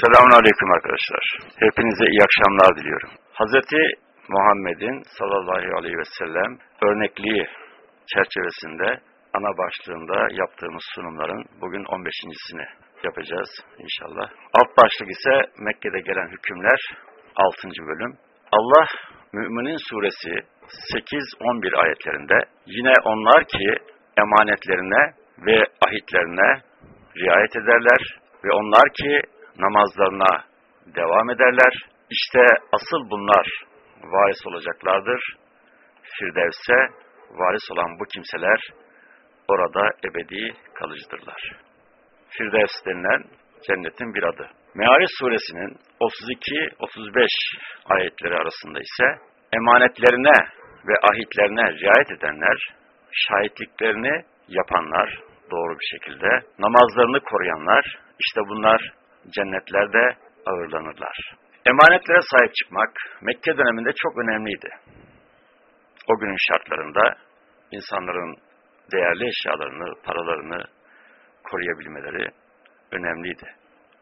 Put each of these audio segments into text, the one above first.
Selamun Aleyküm arkadaşlar. Hepinize iyi akşamlar diliyorum. Hazreti Muhammed'in sallallahu aleyhi ve sellem örnekliği çerçevesinde ana başlığında yaptığımız sunumların bugün 15.sini yapacağız inşallah. Alt başlık ise Mekke'de gelen hükümler 6. bölüm. Allah Müminin suresi 8-11 ayetlerinde yine onlar ki emanetlerine ve ahitlerine riayet ederler ve onlar ki namazlarına devam ederler. İşte asıl bunlar varis olacaklardır. Firdevs'e varis olan bu kimseler orada ebedi kalıcıdırlar. Firdevs denilen cennetin bir adı. Meariz suresinin 32-35 ayetleri arasında ise emanetlerine ve ahitlerine riayet edenler, şahitliklerini yapanlar doğru bir şekilde, namazlarını koruyanlar, işte bunlar cennetlerde ağırlanırlar. Emanetlere sahip çıkmak Mekke döneminde çok önemliydi. O günün şartlarında insanların değerli eşyalarını, paralarını koruyabilmeleri önemliydi.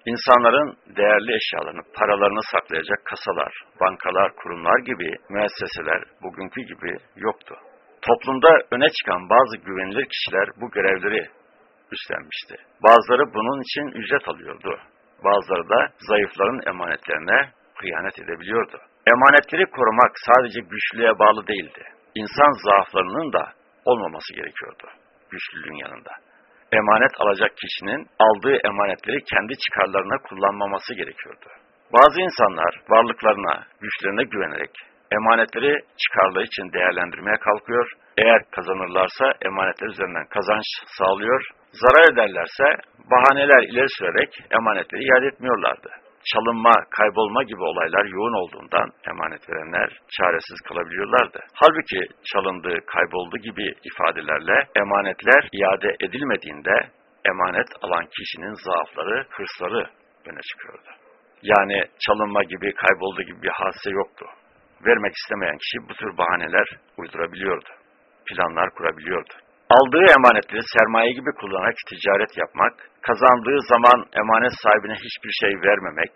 İnsanların değerli eşyalarını, paralarını saklayacak kasalar, bankalar, kurumlar gibi müesseseler bugünkü gibi yoktu. Toplumda öne çıkan bazı güvenilir kişiler bu görevleri üstlenmişti. Bazıları bunun için ücret alıyordu. Bazıları da zayıfların emanetlerine kıyanet edebiliyordu. Emanetleri korumak sadece güçlüye bağlı değildi. İnsan zaaflarının da olmaması gerekiyordu güçlülüğün yanında. Emanet alacak kişinin aldığı emanetleri kendi çıkarlarına kullanmaması gerekiyordu. Bazı insanlar varlıklarına, güçlerine güvenerek emanetleri çıkarları için değerlendirmeye kalkıyor. Eğer kazanırlarsa emanetler üzerinden kazanç sağlıyor. Zarar ederlerse bahaneler ileri sürerek emanetleri iade etmiyorlardı. Çalınma, kaybolma gibi olaylar yoğun olduğundan emanet verenler çaresiz kalabiliyorlardı. Halbuki çalındı, kayboldu gibi ifadelerle emanetler iade edilmediğinde emanet alan kişinin zaafları, hırsları öne çıkıyordu. Yani çalınma gibi, kayboldu gibi bir hadise yoktu. Vermek istemeyen kişi bu tür bahaneler uydurabiliyordu. Planlar kurabiliyordu. Aldığı emanetleri sermaye gibi kullanarak ticaret yapmak, kazandığı zaman emanet sahibine hiçbir şey vermemek,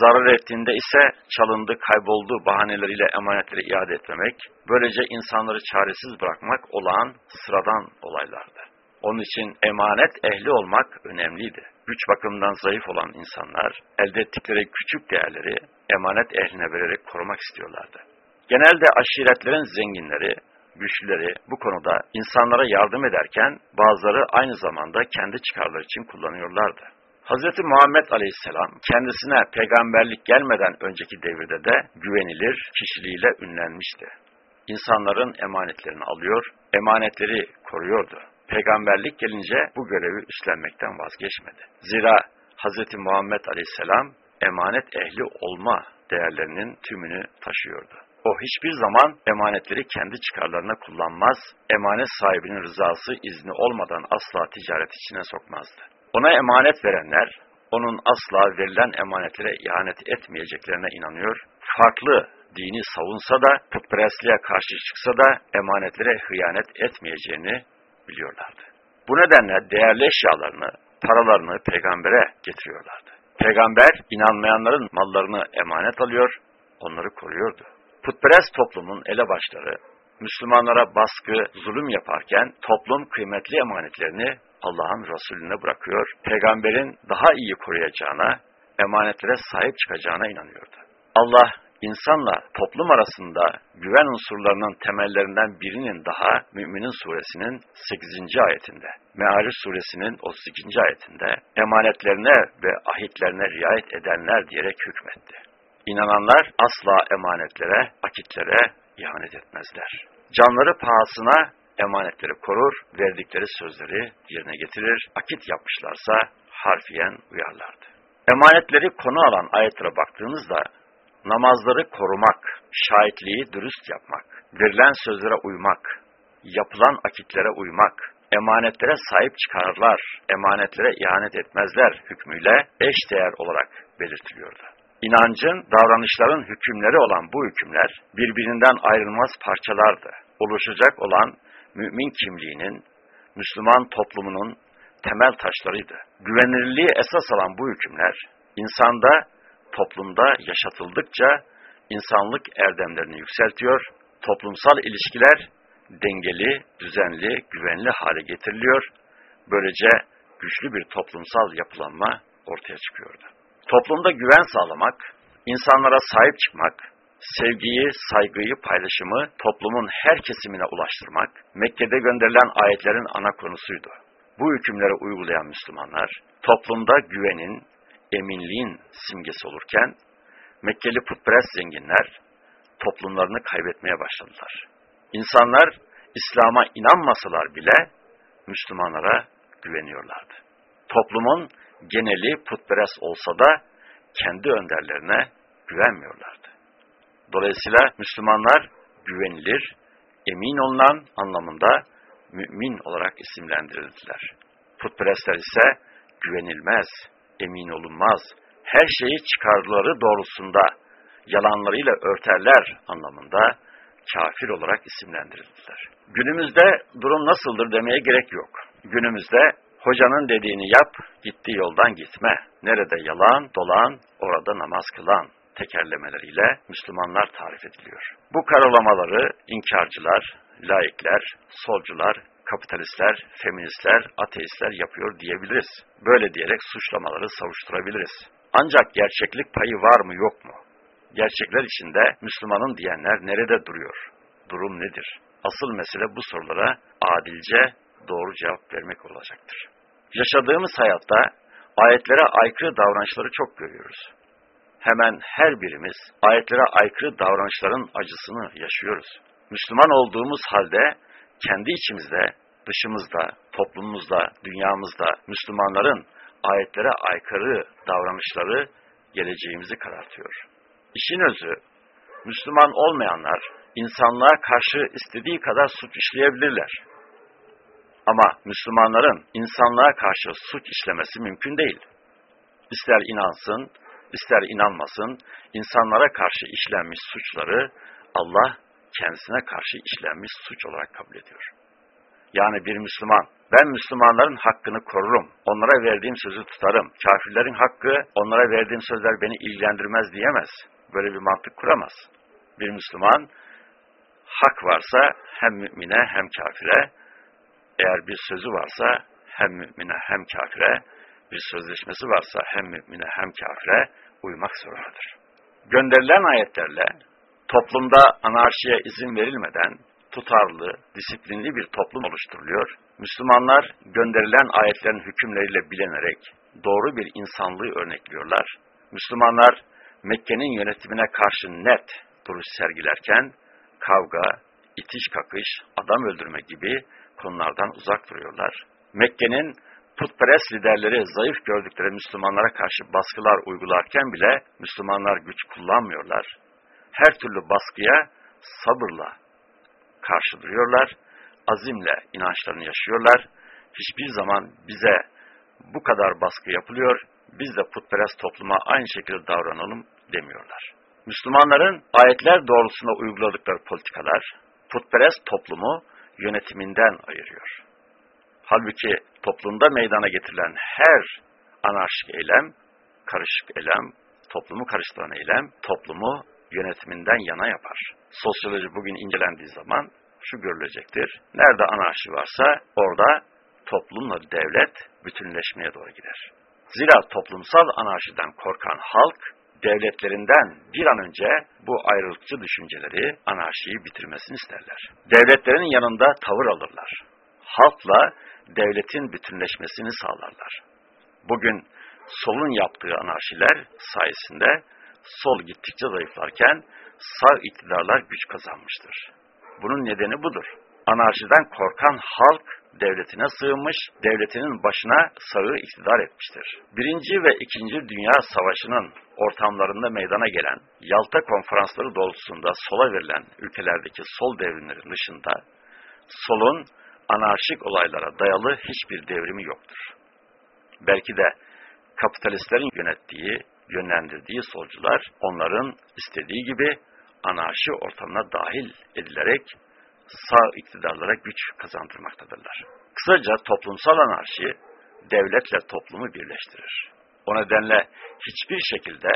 zarar ettiğinde ise çalındı, kayboldu bahaneleriyle emanetleri iade etmemek, böylece insanları çaresiz bırakmak olağan sıradan olaylardı. Onun için emanet ehli olmak önemliydi. Güç bakımından zayıf olan insanlar elde ettikleri küçük değerleri emanet ehline vererek korumak istiyorlardı. Genelde aşiretlerin zenginleri güçlüleri bu konuda insanlara yardım ederken bazıları aynı zamanda kendi çıkarları için kullanıyorlardı. Hz. Muhammed Aleyhisselam kendisine peygamberlik gelmeden önceki devirde de güvenilir kişiliğiyle ünlenmişti. İnsanların emanetlerini alıyor, emanetleri koruyordu. Peygamberlik gelince bu görevi üstlenmekten vazgeçmedi. Zira Hz. Muhammed Aleyhisselam emanet ehli olma değerlerinin tümünü taşıyordu. O hiçbir zaman emanetleri kendi çıkarlarına kullanmaz, emanet sahibinin rızası izni olmadan asla ticaret içine sokmazdı. Ona emanet verenler, onun asla verilen emanetlere ihanet etmeyeceklerine inanıyor, farklı dini savunsa da, putperestliğe karşı çıksa da emanetlere hıyanet etmeyeceğini biliyorlardı. Bu nedenle değerli eşyalarını, paralarını peygambere getiriyorlardı. Peygamber inanmayanların mallarını emanet alıyor, onları koruyordu. Putperest toplumun elebaşları Müslümanlara baskı, zulüm yaparken toplum kıymetli emanetlerini Allah'ın Resulüne bırakıyor, peygamberin daha iyi koruyacağına, emanetlere sahip çıkacağına inanıyordu. Allah insanla toplum arasında güven unsurlarının temellerinden birinin daha Müminin suresinin 8. ayetinde, Meariz suresinin 32. ayetinde emanetlerine ve ahitlerine riayet edenler diyerek hükmetti. İnananlar asla emanetlere, akitlere ihanet etmezler. Canları pahasına emanetleri korur, verdikleri sözleri yerine getirir, akit yapmışlarsa harfiyen uyarlardı. Emanetleri konu alan ayetlere baktığımızda namazları korumak, şahitliği dürüst yapmak, verilen sözlere uymak, yapılan akitlere uymak, emanetlere sahip çıkarırlar, emanetlere ihanet etmezler hükmüyle eş değer olarak belirtiliyordu. İnancın, davranışların hükümleri olan bu hükümler birbirinden ayrılmaz parçalardı. Oluşacak olan mümin kimliğinin, Müslüman toplumunun temel taşlarıydı. Güvenilirliği esas alan bu hükümler, insanda, toplumda yaşatıldıkça insanlık erdemlerini yükseltiyor, toplumsal ilişkiler dengeli, düzenli, güvenli hale getiriliyor. Böylece güçlü bir toplumsal yapılanma ortaya çıkıyordu. Toplumda güven sağlamak, insanlara sahip çıkmak, sevgiyi, saygıyı, paylaşımı toplumun her kesimine ulaştırmak, Mekke'de gönderilen ayetlerin ana konusuydu. Bu hükümleri uygulayan Müslümanlar, toplumda güvenin, eminliğin simgesi olurken, Mekkeli putperest zenginler toplumlarını kaybetmeye başladılar. İnsanlar İslam'a inanmasalar bile Müslümanlara güveniyorlardı. Toplumun geneli putperest olsa da kendi önderlerine güvenmiyorlardı. Dolayısıyla Müslümanlar güvenilir, emin olunan anlamında mümin olarak isimlendirildiler. Putperestler ise güvenilmez, emin olunmaz, her şeyi çıkarları doğrultusunda yalanlarıyla örterler anlamında kafir olarak isimlendirildiler. Günümüzde durum nasıldır demeye gerek yok. Günümüzde hocanın dediğini yap, gittiği yoldan gitme. Nerede yalan, dolan, orada namaz kılan tekerlemeleriyle Müslümanlar tarif ediliyor. Bu karalamaları inkarcılar, laikler, solcular, kapitalistler, feministler, ateistler yapıyor diyebiliriz. Böyle diyerek suçlamaları savuşturabiliriz. Ancak gerçeklik payı var mı yok mu? Gerçekler içinde Müslümanın diyenler nerede duruyor? Durum nedir? Asıl mesele bu sorulara adilce doğru cevap vermek olacaktır. Yaşadığımız hayatta ayetlere aykırı davranışları çok görüyoruz. Hemen her birimiz ayetlere aykırı davranışların acısını yaşıyoruz. Müslüman olduğumuz halde kendi içimizde, dışımızda, toplumumuzda, dünyamızda Müslümanların ayetlere aykırı davranışları geleceğimizi karartıyor. İşin özü, Müslüman olmayanlar insanlığa karşı istediği kadar suç işleyebilirler. Ama Müslümanların insanlığa karşı suç işlemesi mümkün değil. İster inansın, ister inanmasın, insanlara karşı işlenmiş suçları Allah kendisine karşı işlenmiş suç olarak kabul ediyor. Yani bir Müslüman, ben Müslümanların hakkını korurum, onlara verdiğim sözü tutarım, kafirlerin hakkı, onlara verdiğim sözler beni ilgilendirmez diyemez. Böyle bir mantık kuramaz. Bir Müslüman, hak varsa hem mümine hem kafire, eğer bir sözü varsa hem mümine hem kafire, bir sözleşmesi varsa hem mümine hem kafire uymak zorundadır. Gönderilen ayetlerle toplumda anarşiye izin verilmeden tutarlı, disiplinli bir toplum oluşturuluyor. Müslümanlar gönderilen ayetlerin hükümleriyle bilenerek doğru bir insanlığı örnekliyorlar. Müslümanlar Mekke'nin yönetimine karşı net duruş sergilerken kavga, itiş kakış, adam öldürme gibi konulardan uzak duruyorlar. Mekke'nin putperest liderleri zayıf gördükleri Müslümanlara karşı baskılar uygularken bile Müslümanlar güç kullanmıyorlar. Her türlü baskıya sabırla karşı duruyorlar, azimle inançlarını yaşıyorlar. Hiçbir zaman bize bu kadar baskı yapılıyor, biz de putperest topluma aynı şekilde davranalım demiyorlar. Müslümanların ayetler doğrultusunda uyguladıkları politikalar, putperest toplumu yönetiminden ayırıyor. Halbuki toplumda meydana getirilen her anarşik eylem, karışık eylem, toplumu karıştıran eylem, toplumu yönetiminden yana yapar. Sosyoloji bugün incelendiği zaman şu görülecektir. Nerede anarşi varsa orada toplumla devlet bütünleşmeye doğru gider. Zira toplumsal anarşiden korkan halk devletlerinden bir an önce bu ayrılıkçı düşünceleri, anarşiyi bitirmesini isterler. Devletlerin yanında tavır alırlar. Halkla devletin bütünleşmesini sağlarlar. Bugün solun yaptığı anarşiler sayesinde sol gittikçe zayıflarken sağ iktidarlar güç kazanmıştır. Bunun nedeni budur. Anarşiden korkan halk devletine sığınmış, devletinin başına sağı iktidar etmiştir. Birinci ve ikinci Dünya Savaşı'nın ortamlarında meydana gelen Yalta konferansları doğrultusunda sola verilen ülkelerdeki sol devrimlerin dışında solun anarşik olaylara dayalı hiçbir devrimi yoktur. Belki de kapitalistlerin yönettiği, yönlendirdiği solcular onların istediği gibi anarşi ortamına dahil edilerek sağ iktidarlara güç kazandırmaktadırlar. Kısaca toplumsal anarşi devletle toplumu birleştirir. O nedenle hiçbir şekilde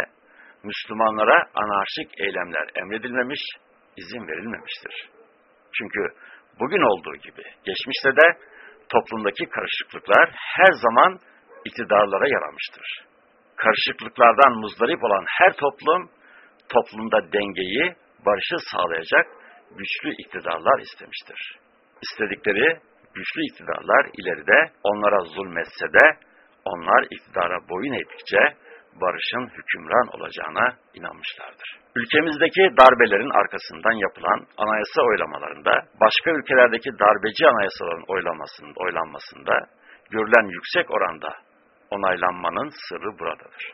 Müslümanlara anarşik eylemler emredilmemiş, izin verilmemiştir. Çünkü bugün olduğu gibi geçmişte de toplumdaki karışıklıklar her zaman iktidarlara yaramıştır. Karışıklıklardan muzdarip olan her toplum, toplumda dengeyi, barışı sağlayacak güçlü iktidarlar istemiştir. İstedikleri güçlü iktidarlar ileride onlara zulmetse de onlar iktidara boyun eğdikçe barışın hükümran olacağına inanmışlardır. Ülkemizdeki darbelerin arkasından yapılan anayasa oylamalarında, başka ülkelerdeki darbeci anayasaların oylamasında, oylanmasında görülen yüksek oranda onaylanmanın sırrı buradadır.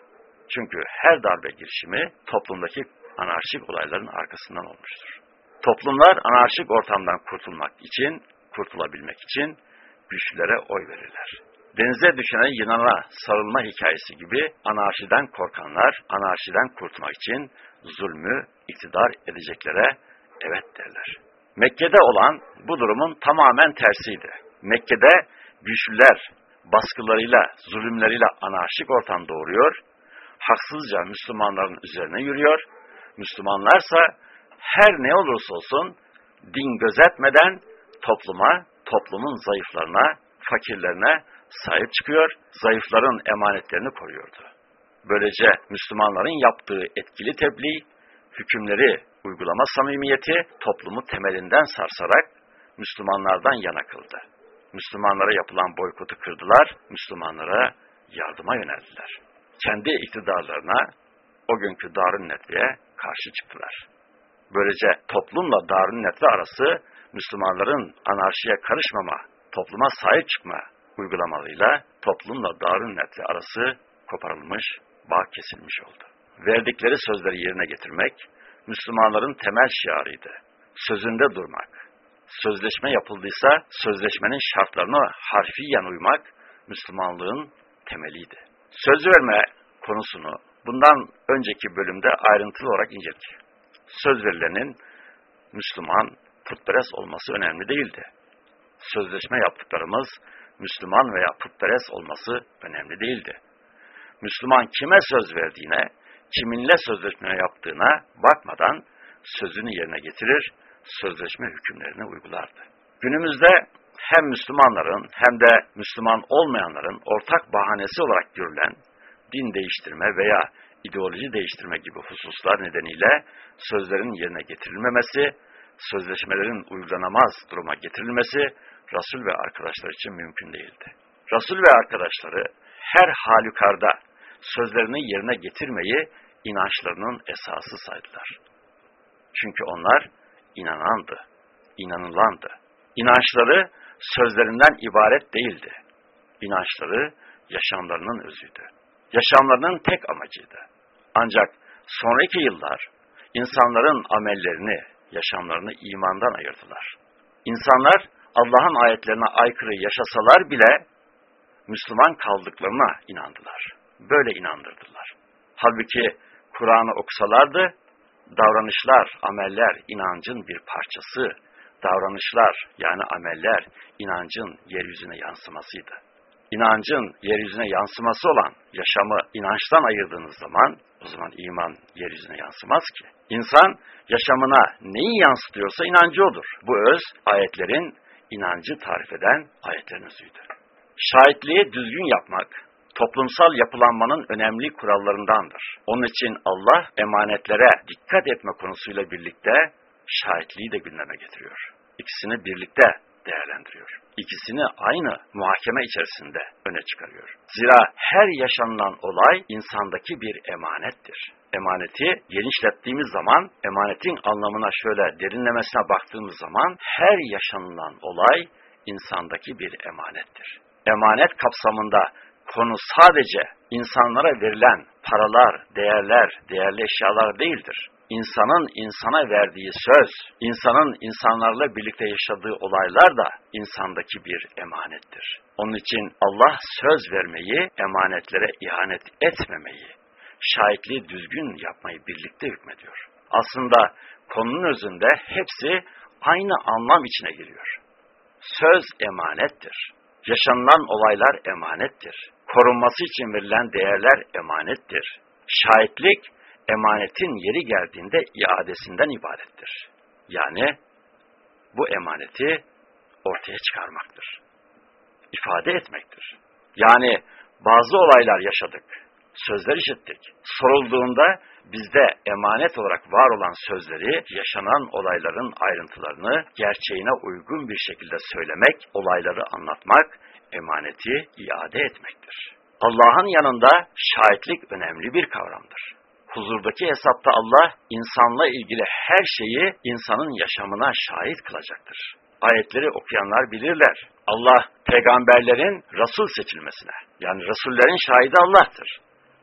Çünkü her darbe girişimi toplumdaki anarşik olayların arkasından olmuştur. Toplumlar anarşik ortamdan kurtulmak için, kurtulabilmek için güçlülere oy verirler denize düşene yınana sarılma hikayesi gibi anarşiden korkanlar, anarşiden kurtulmak için zulmü iktidar edeceklere evet derler. Mekke'de olan bu durumun tamamen tersiydi. Mekke'de güçlüler baskılarıyla, zulümleriyle anarşik ortam doğuruyor, haksızca Müslümanların üzerine yürüyor, Müslümanlarsa her ne olursa olsun din gözetmeden topluma, toplumun zayıflarına, fakirlerine sahip çıkıyor, zayıfların emanetlerini koruyordu. Böylece Müslümanların yaptığı etkili tebliğ, hükümleri uygulama samimiyeti toplumu temelinden sarsarak Müslümanlardan yana kıldı. Müslümanlara yapılan boykotu kırdılar, Müslümanlara yardıma yöneldiler. Kendi iktidarlarına o günkü Darun Netve'ye karşı çıktılar. Böylece toplumla Darun Netve arası Müslümanların anarşiye karışmama, topluma sahip çıkma uygulamalarıyla toplumla Darun Net'le arası koparılmış, bağ kesilmiş oldu. Verdikleri sözleri yerine getirmek, Müslümanların temel şiarıydı. Sözünde durmak. Sözleşme yapıldıysa sözleşmenin şartlarına harfiyen uymak Müslümanlığın temeliydi. Söz verme konusunu bundan önceki bölümde ayrıntılı olarak inceledik. Söz verilenin Müslüman, putperest olması önemli değildi. Sözleşme yaptıklarımız Müslüman veya putperest olması önemli değildi. Müslüman kime söz verdiğine, kiminle sözleşme yaptığına bakmadan sözünü yerine getirir, sözleşme hükümlerini uygulardı. Günümüzde hem Müslümanların hem de Müslüman olmayanların ortak bahanesi olarak görülen din değiştirme veya ideoloji değiştirme gibi hususlar nedeniyle sözlerin yerine getirilmemesi, sözleşmelerin uygulanamaz duruma getirilmesi Resul ve arkadaşlar için mümkün değildi. Resul ve arkadaşları her halükarda sözlerini yerine getirmeyi inançlarının esası saydılar. Çünkü onlar inanandı, inanılandı. İnançları sözlerinden ibaret değildi. İnançları yaşamlarının özüydü. Yaşamlarının tek amacıydı. Ancak sonraki yıllar insanların amellerini, yaşamlarını imandan ayırdılar. İnsanlar Allah'ın ayetlerine aykırı yaşasalar bile Müslüman kaldıklarına inandılar. Böyle inandırdılar. Halbuki Kur'an'ı okusalardı, davranışlar, ameller inancın bir parçası, davranışlar yani ameller inancın yeryüzüne yansımasıydı. İnancın yeryüzüne yansıması olan yaşamı inançtan ayırdığınız zaman o zaman iman yeryüzüne yansımaz ki. İnsan yaşamına neyi yansıtıyorsa inancı odur. Bu öz ayetlerin inancı tarif eden ayetlerin özüydü. Şahitliği düzgün yapmak, toplumsal yapılanmanın önemli kurallarındandır. Onun için Allah emanetlere dikkat etme konusuyla birlikte şahitliği de gündeme getiriyor. İkisini birlikte değerlendiriyor. İkisini aynı muhakeme içerisinde öne çıkarıyor. Zira her yaşanılan olay insandaki bir emanettir. Emaneti genişlettiğimiz zaman, emanetin anlamına şöyle derinlemesine baktığımız zaman her yaşanılan olay insandaki bir emanettir. Emanet kapsamında konu sadece insanlara verilen paralar, değerler, değerli eşyalar değildir insanın insana verdiği söz, insanın insanlarla birlikte yaşadığı olaylar da insandaki bir emanettir. Onun için Allah söz vermeyi, emanetlere ihanet etmemeyi, şahitliği düzgün yapmayı birlikte hükmediyor. Aslında konunun özünde hepsi aynı anlam içine giriyor. Söz emanettir. Yaşanılan olaylar emanettir. korunması için verilen değerler emanettir. Şahitlik, emanetin yeri geldiğinde iadesinden ibarettir. Yani bu emaneti ortaya çıkarmaktır. İfade etmektir. Yani bazı olaylar yaşadık, sözler işittik. Sorulduğunda bizde emanet olarak var olan sözleri, yaşanan olayların ayrıntılarını gerçeğine uygun bir şekilde söylemek, olayları anlatmak, emaneti iade etmektir. Allah'ın yanında şahitlik önemli bir kavramdır. Huzurdaki hesapta Allah insanla ilgili her şeyi insanın yaşamına şahit kılacaktır. Ayetleri okuyanlar bilirler. Allah peygamberlerin Resul seçilmesine, yani Resullerin şahidi Allah'tır.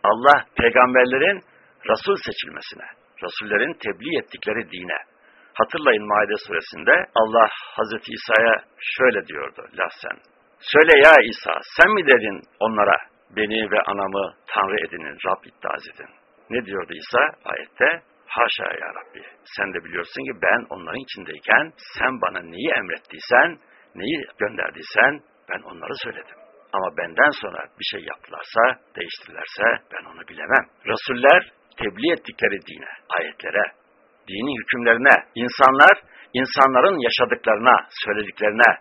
Allah peygamberlerin Resul seçilmesine, Resullerin tebliğ ettikleri dine. Hatırlayın Maide suresinde Allah Hazreti İsa'ya şöyle diyordu lahsen. Söyle ya İsa sen mi dedin onlara beni ve anamı Tanrı edinin, Rab iddiaz edin. Ne diyordu İsa ayette? Haşa ya Rabbi. Sen de biliyorsun ki ben onların içindeyken sen bana neyi emrettiysen, neyi gönderdiysen ben onları söyledim. Ama benden sonra bir şey yaptılarsa, değiştirirlerse ben onu bilemem. Resuller tebliğ ettikleri dine, ayetlere, dini hükümlerine, insanlar, insanların yaşadıklarına, söylediklerine,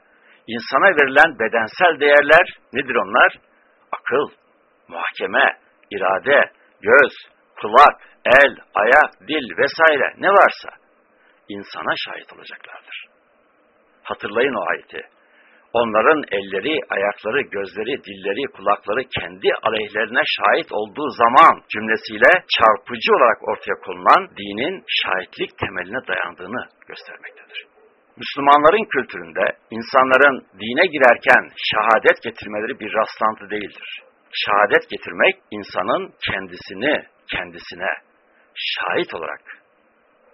insana verilen bedensel değerler nedir onlar? Akıl, muhakeme, irade, göz, kulak, el, ayak, dil vesaire ne varsa insana şahit olacaklardır. Hatırlayın o ayeti. Onların elleri, ayakları, gözleri, dilleri, kulakları kendi aleyhlerine şahit olduğu zaman cümlesiyle çarpıcı olarak ortaya konulan dinin şahitlik temeline dayandığını göstermektedir. Müslümanların kültüründe insanların dine girerken şehadet getirmeleri bir rastlantı değildir. Şehadet getirmek insanın kendisini kendisine şahit olarak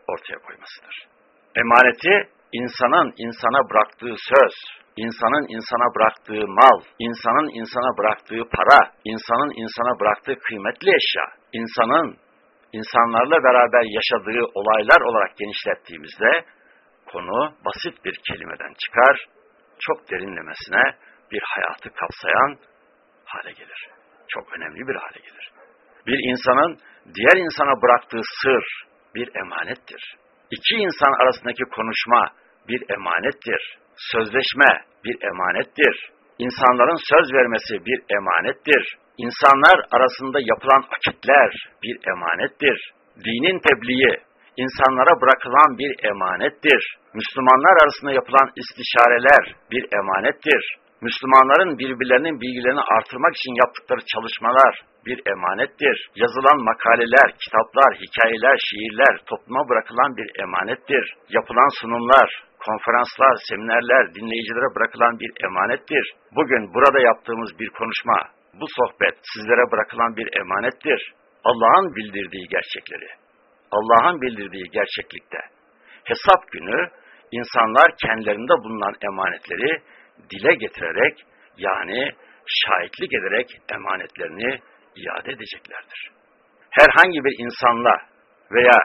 ortaya koymasıdır. Emaneti insanın insana bıraktığı söz, insanın insana bıraktığı mal, insanın insana bıraktığı para, insanın insana bıraktığı kıymetli eşya, insanın insanlarla beraber yaşadığı olaylar olarak genişlettiğimizde konu basit bir kelimeden çıkar, çok derinlemesine bir hayatı kapsayan hale gelir. Çok önemli bir hale gelir. Bir insanın diğer insana bıraktığı sır bir emanettir. İki insan arasındaki konuşma bir emanettir. Sözleşme bir emanettir. İnsanların söz vermesi bir emanettir. İnsanlar arasında yapılan akitler bir emanettir. Dinin tebliği insanlara bırakılan bir emanettir. Müslümanlar arasında yapılan istişareler bir emanettir. Müslümanların birbirlerinin bilgilerini artırmak için yaptıkları çalışmalar bir emanettir. Yazılan makaleler, kitaplar, hikayeler, şiirler topluma bırakılan bir emanettir. Yapılan sunumlar, konferanslar, seminerler dinleyicilere bırakılan bir emanettir. Bugün burada yaptığımız bir konuşma, bu sohbet sizlere bırakılan bir emanettir. Allah'ın bildirdiği gerçekleri, Allah'ın bildirdiği gerçeklikte hesap günü insanlar kendilerinde bulunan emanetleri dile getirerek yani şahitlik ederek emanetlerini iade edeceklerdir. Herhangi bir insanla veya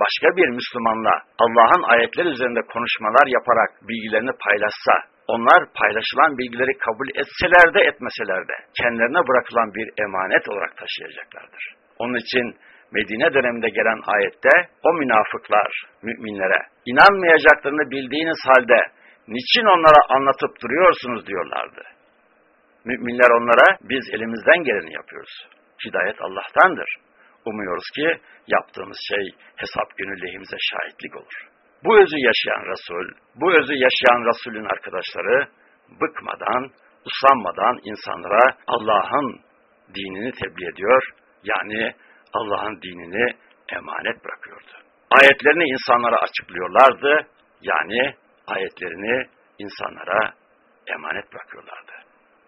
başka bir Müslümanla Allah'ın ayetler üzerinde konuşmalar yaparak bilgilerini paylaşsa, onlar paylaşılan bilgileri kabul etseler de etmeseler de kendilerine bırakılan bir emanet olarak taşıyacaklardır. Onun için Medine döneminde gelen ayette o münafıklar müminlere inanmayacaklarını bildiğiniz halde niçin onlara anlatıp duruyorsunuz diyorlardı. Müminler onlara biz elimizden geleni yapıyoruz. Hidayet Allah'tandır. Umuyoruz ki yaptığımız şey hesap günü lehimize şahitlik olur. Bu özü yaşayan Resul, bu özü yaşayan Resulün arkadaşları bıkmadan, usanmadan insanlara Allah'ın dinini tebliğ ediyor. Yani Allah'ın dinini emanet bırakıyordu. Ayetlerini insanlara açıklıyorlardı. Yani ayetlerini insanlara emanet bırakıyorlardı.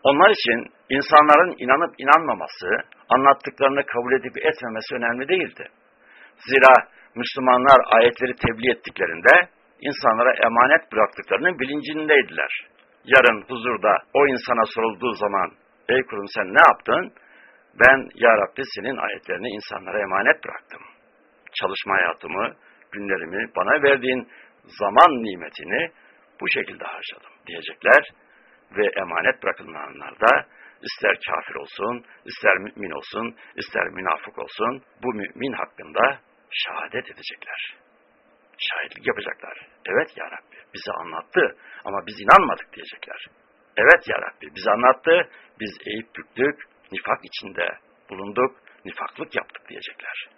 Onlar için insanların inanıp inanmaması, anlattıklarını kabul edip etmemesi önemli değildi. Zira Müslümanlar ayetleri tebliğ ettiklerinde insanlara emanet bıraktıklarının bilincindeydiler. Yarın huzurda o insana sorulduğu zaman, ey kurum sen ne yaptın? Ben ya Rabbi senin ayetlerini insanlara emanet bıraktım. Çalışma hayatımı, günlerimi, bana verdiğin zaman nimetini bu şekilde harcadım diyecekler ve emanet bırakılanlar da ister kafir olsun, ister mümin olsun, ister münafık olsun, bu mümin hakkında şehadet edecekler. Şahitlik yapacaklar. Evet ya Rabbi bize anlattı ama biz inanmadık diyecekler. Evet ya Rabbi bize anlattı, biz eğip büktük, nifak içinde bulunduk, nifaklık yaptık diyecekler.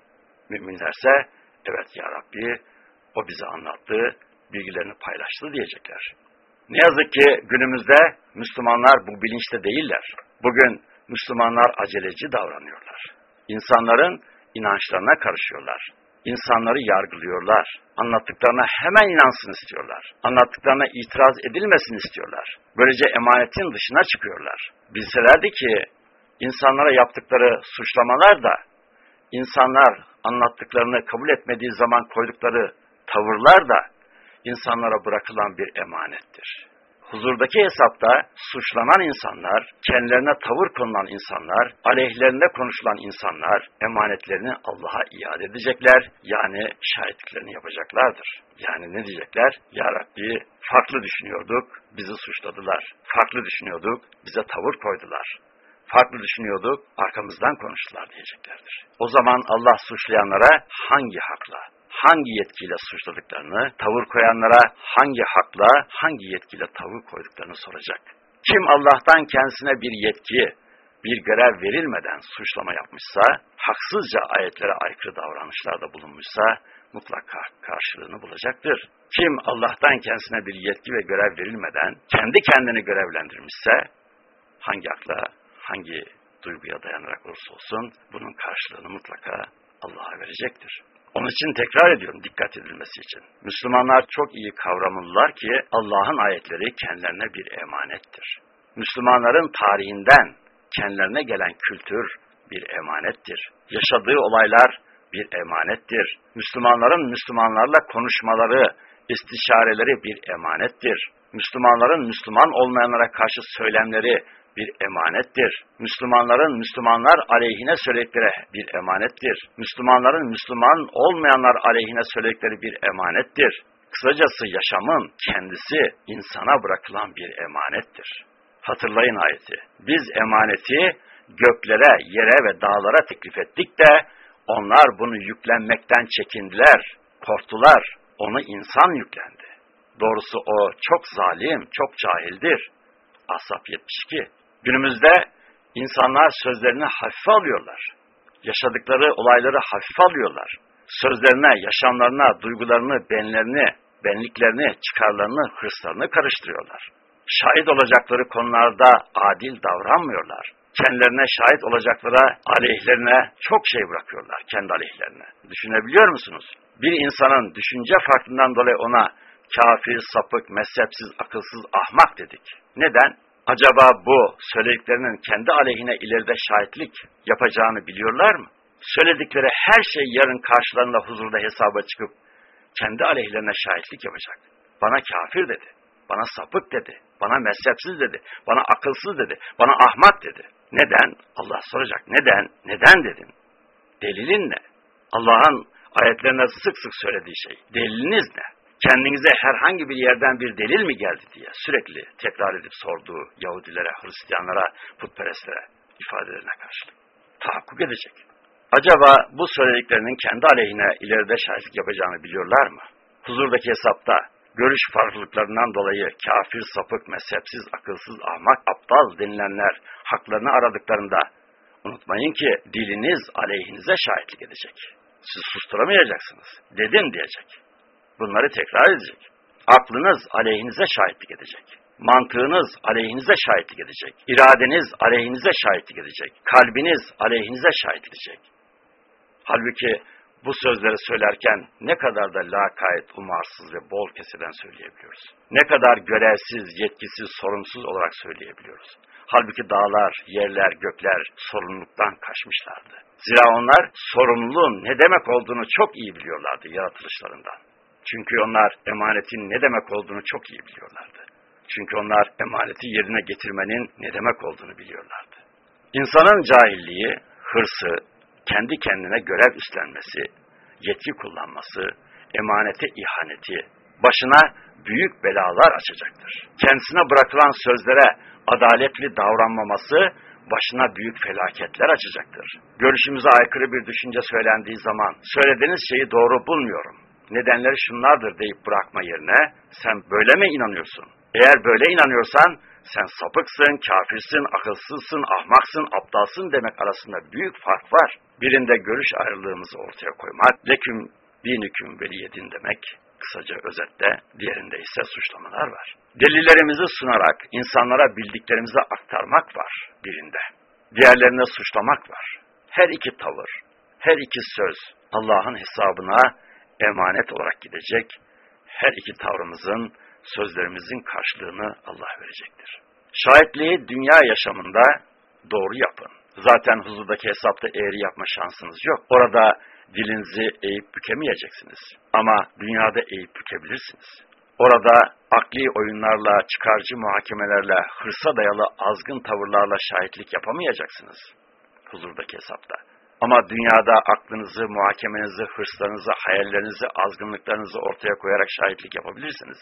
Müminlerse evet ya Rabbi o bize anlattı, bilgilerini paylaştı diyecekler. Ne yazık ki günümüzde Müslümanlar bu bilinçte değiller. Bugün Müslümanlar aceleci davranıyorlar. İnsanların inançlarına karışıyorlar. İnsanları yargılıyorlar. Anlattıklarına hemen inansın istiyorlar. Anlattıklarına itiraz edilmesin istiyorlar. Böylece emanetin dışına çıkıyorlar. Bilselerdi ki insanlara yaptıkları suçlamalar da insanlar anlattıklarını kabul etmediği zaman koydukları tavırlar da insanlara bırakılan bir emanettir. Huzurdaki hesapta suçlanan insanlar, kendilerine tavır konulan insanlar, aleyhlerinde konuşulan insanlar emanetlerini Allah'a iade edecekler. Yani şahitliklerini yapacaklardır. Yani ne diyecekler? Ya Rabbi farklı düşünüyorduk, bizi suçladılar. Farklı düşünüyorduk, bize tavır koydular. Farklı düşünüyorduk, arkamızdan konuştular diyeceklerdir. O zaman Allah suçlayanlara hangi hakla, hangi yetkiyle suçladıklarını, tavır koyanlara hangi hakla, hangi yetkiyle tavır koyduklarını soracak. Kim Allah'tan kendisine bir yetki, bir görev verilmeden suçlama yapmışsa, haksızca ayetlere aykırı davranışlarda bulunmuşsa, mutlaka karşılığını bulacaktır. Kim Allah'tan kendisine bir yetki ve görev verilmeden kendi kendini görevlendirmişse, hangi akla, hangi duyguya dayanarak olursa olsun, bunun karşılığını mutlaka Allah'a verecektir. Onun için tekrar ediyorum dikkat edilmesi için. Müslümanlar çok iyi kavramalılar ki Allah'ın ayetleri kendilerine bir emanettir. Müslümanların tarihinden kendilerine gelen kültür bir emanettir. Yaşadığı olaylar bir emanettir. Müslümanların Müslümanlarla konuşmaları, istişareleri bir emanettir. Müslümanların Müslüman olmayanlara karşı söylemleri bir emanettir. Müslümanların Müslümanlar aleyhine söyledikleri bir emanettir. Müslümanların Müslüman olmayanlar aleyhine söyledikleri bir emanettir. Kısacası yaşamın kendisi insana bırakılan bir emanettir. Hatırlayın ayeti. Biz emaneti göklere, yere ve dağlara teklif ettik de onlar bunu yüklenmekten çekindiler, korktular. Onu insan yüklendi. Doğrusu o çok zalim, çok cahildir. Asap 72. Günümüzde insanlar sözlerini hafife alıyorlar. Yaşadıkları olayları hafife alıyorlar. Sözlerine, yaşamlarına, duygularını, benlerini, benliklerini, çıkarlarını, hırslarını karıştırıyorlar. Şahit olacakları konularda adil davranmıyorlar. Kendilerine şahit olacaklara aleyhlerine çok şey bırakıyorlar, kendi aleyhlerine. Düşünebiliyor musunuz? Bir insanın düşünce farkından dolayı ona kafir, sapık, mezhepsiz, akılsız, ahmak dedik. Neden? Acaba bu söylediklerinin kendi aleyhine ileride şahitlik yapacağını biliyorlar mı? Söyledikleri her şey yarın karşılarında huzurda hesaba çıkıp kendi aleyhlerine şahitlik yapacak. Bana kafir dedi, bana sapık dedi, bana mezhepsiz dedi, bana akılsız dedi, bana ahmak dedi. Neden? Allah soracak. Neden? Neden dedin? Delilin ne? Allah'ın ayetlerine sık sık söylediği şey. Deliliniz ne? Kendinize herhangi bir yerden bir delil mi geldi diye sürekli tekrar edip sorduğu Yahudilere, Hristiyanlara, putperestlere ifadelerine karşılık. Tahakkuk edecek. Acaba bu söylediklerinin kendi aleyhine ileride şahitlik yapacağını biliyorlar mı? Huzurdaki hesapta görüş farklılıklarından dolayı kafir, sapık, mezhepsiz, akılsız, ahmak, aptal denilenler haklarını aradıklarında unutmayın ki diliniz aleyhinize şahitlik edecek. Siz susturamayacaksınız. Dedin diyecek. Bunları tekrar edecek. Aklınız aleyhinize şahitlik edecek. Mantığınız aleyhinize şahitlik edecek. İradeniz aleyhinize şahitlik edecek. Kalbiniz aleyhinize şahitlik edecek. Halbuki bu sözleri söylerken ne kadar da lakayt, umarsız ve bol keseden söyleyebiliyoruz. Ne kadar görevsiz, yetkisiz, sorumsuz olarak söyleyebiliyoruz. Halbuki dağlar, yerler, gökler sorumluluktan kaçmışlardı. Zira onlar sorumluluğun ne demek olduğunu çok iyi biliyorlardı yaratılışlarından. Çünkü onlar emanetin ne demek olduğunu çok iyi biliyorlardı. Çünkü onlar emaneti yerine getirmenin ne demek olduğunu biliyorlardı. İnsanın cahilliği, hırsı, kendi kendine görev üstlenmesi, yetki kullanması, emanete ihaneti, başına büyük belalar açacaktır. Kendisine bırakılan sözlere adaletli davranmaması, başına büyük felaketler açacaktır. Görüşümüze aykırı bir düşünce söylendiği zaman söylediğiniz şeyi doğru bulmuyorum. Nedenleri şunlardır deyip bırakma yerine sen böyle mi inanıyorsun? Eğer böyle inanıyorsan sen sapıksın, kafirsin, akılsızsın, ahmaksın, aptalsın demek arasında büyük fark var. Birinde görüş ayrılığımızı ortaya koymak, leküm dinüküm veliyedin demek, kısaca özetle, diğerinde ise suçlamalar var. Delillerimizi sunarak insanlara bildiklerimizi aktarmak var birinde. Diğerlerine suçlamak var. Her iki tavır, her iki söz Allah'ın hesabına emanet olarak gidecek. Her iki tavrımızın, sözlerimizin karşılığını Allah verecektir. Şahitliği dünya yaşamında doğru yapın. Zaten huzurdaki hesapta eğri yapma şansınız yok. Orada dilinizi eğip bükemeyeceksiniz. Ama dünyada eğip bükebilirsiniz. Orada akli oyunlarla, çıkarcı muhakemelerle, hırsa dayalı azgın tavırlarla şahitlik yapamayacaksınız huzurdaki hesapta. Ama dünyada aklınızı, muhakemenizi, hırslarınızı, hayallerinizi, azgınlıklarınızı ortaya koyarak şahitlik yapabilirsiniz.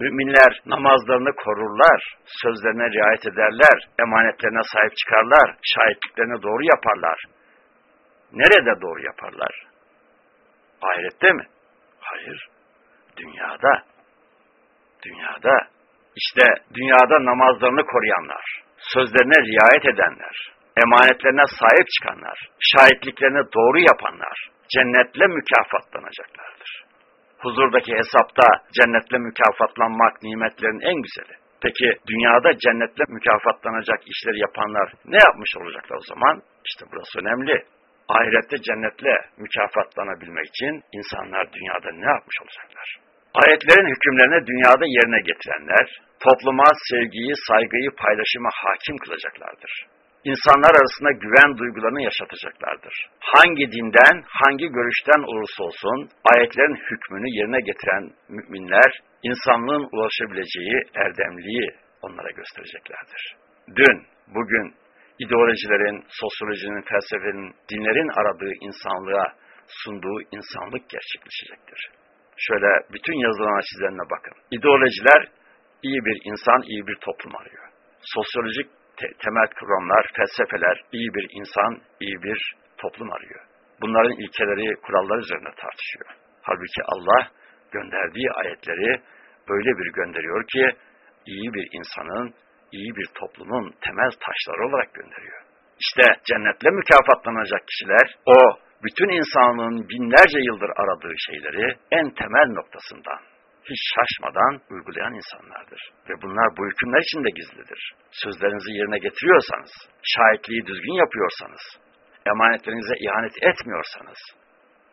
Müminler namazlarını korurlar, sözlerine riayet ederler, emanetlerine sahip çıkarlar, şahitliklerini doğru yaparlar. Nerede doğru yaparlar? Ahirette mi? Hayır. Dünyada. Dünyada. İşte dünyada namazlarını koruyanlar, sözlerine riayet edenler, emanetlerine sahip çıkanlar, şahitliklerini doğru yapanlar cennetle mükafatlanacaklardır. Huzurdaki hesapta cennetle mükafatlanmak nimetlerin en güzeli. Peki dünyada cennetle mükafatlanacak işleri yapanlar ne yapmış olacaklar o zaman? İşte burası önemli. Ahirette cennetle mükafatlanabilmek için insanlar dünyada ne yapmış olacaklar? Ayetlerin hükümlerini dünyada yerine getirenler, topluma sevgiyi, saygıyı, paylaşımı hakim kılacaklardır. İnsanlar arasında güven duygularını yaşatacaklardır. Hangi dinden, hangi görüşten olursa olsun ayetlerin hükmünü yerine getiren müminler insanlığın ulaşabileceği erdemliği onlara göstereceklerdir. Dün, bugün ideolojilerin, sosyolojinin, felsefenin, dinlerin aradığı insanlığa sunduğu insanlık gerçekleşecektir. Şöyle bütün yazılan çizenine bakın. İdeolojiler iyi bir insan, iyi bir toplum arıyor. Sosyolojik te temel kuramlar, felsefeler iyi bir insan, iyi bir toplum arıyor. Bunların ilkeleri, kurallar üzerine tartışıyor. Halbuki Allah gönderdiği ayetleri öyle bir gönderiyor ki iyi bir insanın, iyi bir toplumun temel taşları olarak gönderiyor. İşte cennetle mükafatlanacak kişiler o bütün insanlığın binlerce yıldır aradığı şeyleri en temel noktasından hiç şaşmadan uygulayan insanlardır. Ve bunlar bu hükümler içinde gizlidir. Sözlerinizi yerine getiriyorsanız, şahitliği düzgün yapıyorsanız, emanetlerinize ihanet etmiyorsanız,